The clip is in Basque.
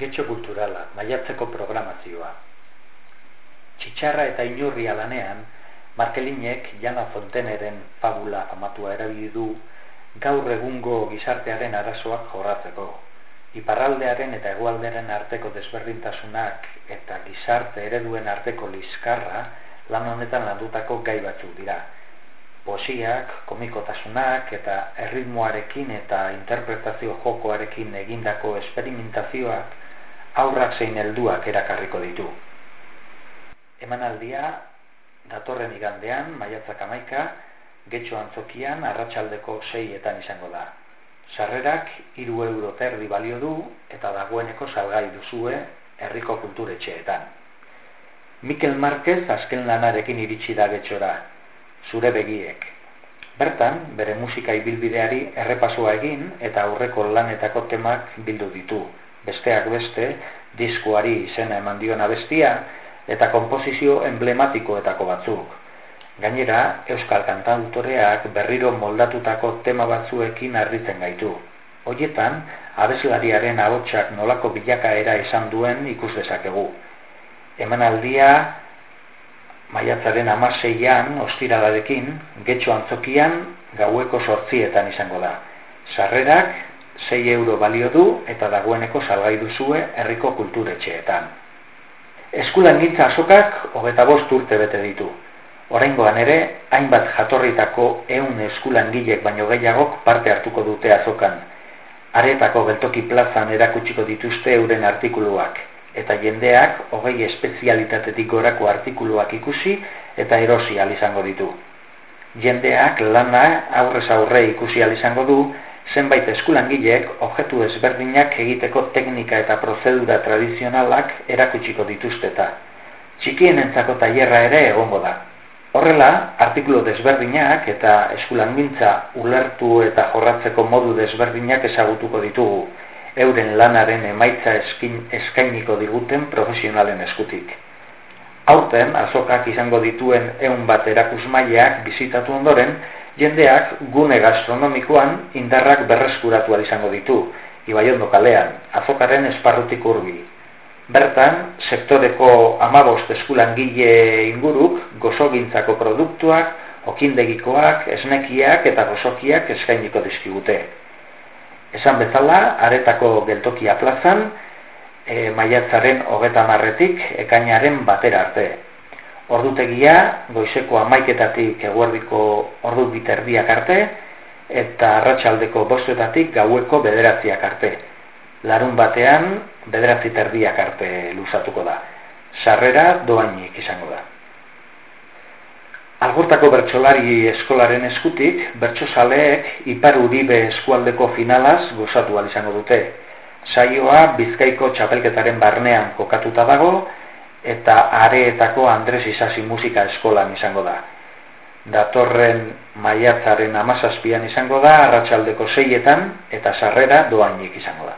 Getxo kulturala, maiatzeko programazioa. Txitsarra eta inurria lanean, Markelinek Jana Fonteneren fabula famatua erabili du gaur egungo gizartearen arazoak jorratzeko. Iparraldearen eta hegoaldearen arteko desberdintasunak eta gizarte ereduen arteko liskarra lan honetan landutako gai batzuk dira. Posiak, komikotasunak eta erritmoarekin eta interpretazio jokoarekin egindako esperimentazioak aurrak zein helduak erakarriko ditu. Emanaldia datorren igandean, maiatzak amaika, getxo antzokian arratsaldeko seietan izango da. Sarrerak hiru euro terdi balio du eta dagoeneko salgai duzue herriko kulturetxeetan. Mikel Marquez azken lanarekin iritsi da getxora, zure begiek. Bertan, bere musika ibilbideari errepasoa egin eta aurreko lanetako temak bildu ditu. Besteak beste, diskuari izena eman diona bestia eta konposizio emblematikoetako batzuk. Gainera, Euskal Kantautoreak berriro moldatutako tema batzuekin harritzen gaitu. Hoietan, abeslariaren ahotsak nolako bilakaera izan duen ikus dezakegu. Emanaldia maiatzaren amaseian ostiralarekin, getxo antzokian gaueko sortzietan izango da. Sarrerak 6 euro balio du eta dagoeneko salgai duzue herriko kulturetxeetan. Eskulan gintza asokak hogeta bost urte bete ditu. Oraingoan ere, hainbat jatorritako ehun eskulangilek baino gehiagok parte hartuko dute azokan. Aretako geltoki plazan erakutsiko dituzte euren artikuluak, eta jendeak hogei espezialitatetik gorako artikuluak ikusi eta erosi izango ditu. Jendeak lana aurrez aurre ikusi izango du, zenbait eskulangilek objektu ezberdinak egiteko teknika eta prozedura tradizionalak erakutsiko dituzteta. Txikien entzako tailerra ere egongo da. Horrela, artikulu desberdinak eta eskulangintza ulertu eta jorratzeko modu desberdinak ezagutuko ditugu, euren lanaren emaitza eskin, eskainiko diguten profesionalen eskutik. Aurten, azokak izango dituen eun bat erakusmaileak bizitatu ondoren, jendeak gune gastronomikoan indarrak berreskuratu izango ditu, Ibaiondo kalean, azokaren esparrutik urbi, Bertan, sektoreko amabost eskulan gile inguruk, gozogintzako produktuak, okindegikoak, esnekiak eta gozokiak eskainiko dizkigute. Esan bezala, aretako geltokia plazan, e, maiatzaren hogeta marretik, ekainaren batera arte. Ordutegia, goizeko amaiketatik eguerdiko ordu biterdiak arte, eta arratsaldeko bostuetatik gaueko bederatziak arte larun batean bederatzi terdiak arte luzatuko da. Sarrera doainik izango da. Algurtako bertsolari eskolaren eskutik, bertsozaleek Ipar Uribe eskualdeko finalaz gozatu izango dute. Saioa Bizkaiko txapelketaren barnean kokatuta dago eta areetako Andres Isasi musika eskolan izango da. Datorren maiatzaren amazazpian izango da, arratsaldeko seietan eta sarrera doainik izango da.